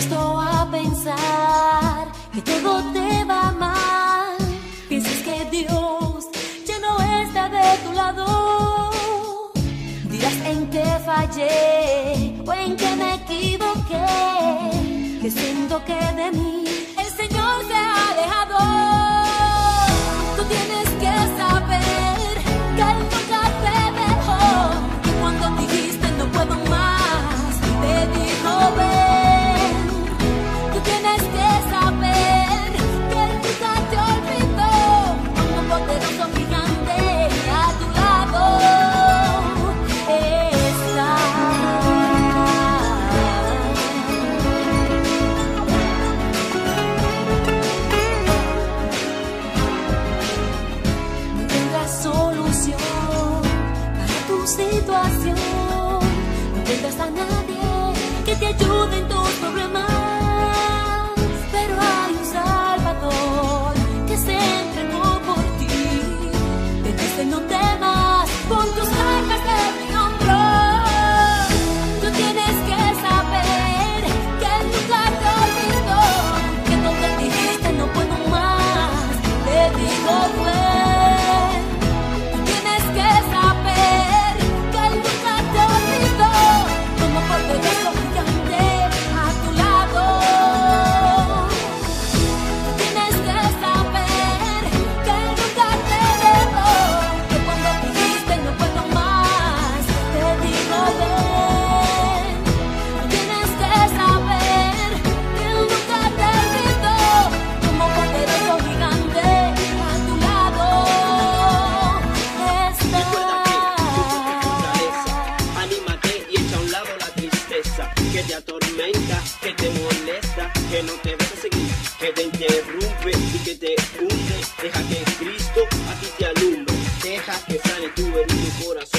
puesto a pensar que todo te va mal. Piensas que Dios ya no está de tu lado. Dirás en qué fallé o en qué me equivoqué. Que siento que para tu situación. No tengas a nadie que te ayude. que te molesta, que no te deja seguir, que te interrumpe y que te hunde. Deja que Cristo a ti te alumbre, deja que sane tu herido corazón.